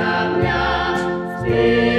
pacea mea,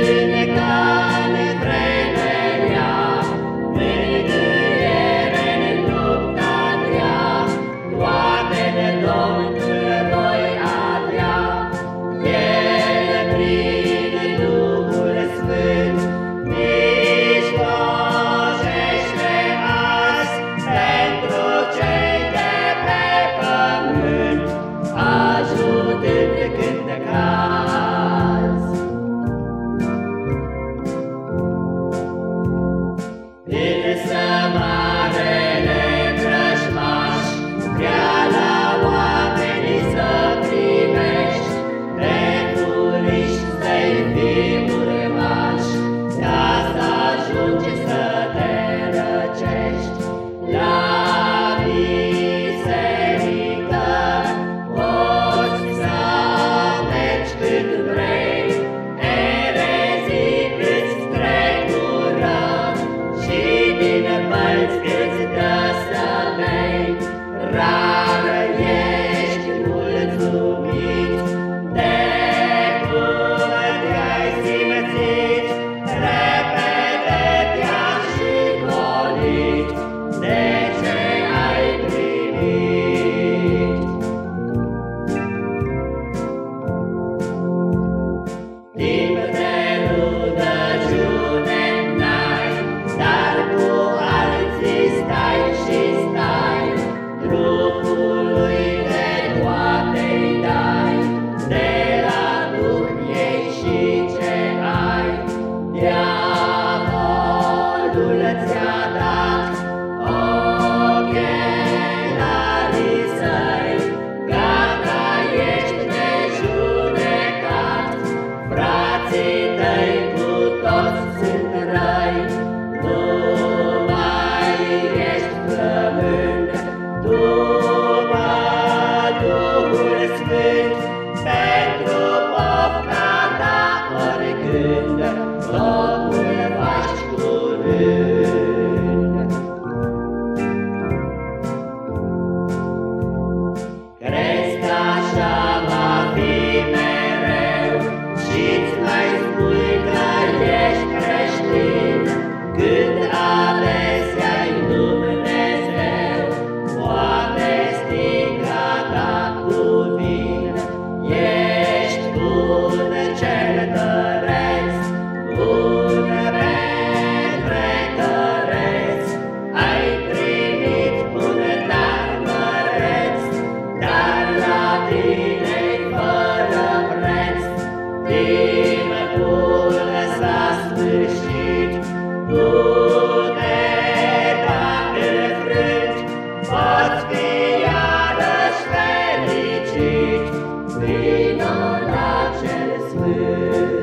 in the day.